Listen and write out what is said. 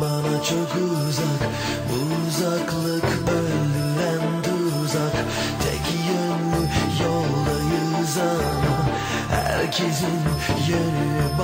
Bana çok uzak Bu uzaklık öldüren tuzak Tek yönlü yoldayız ama Herkesin yönü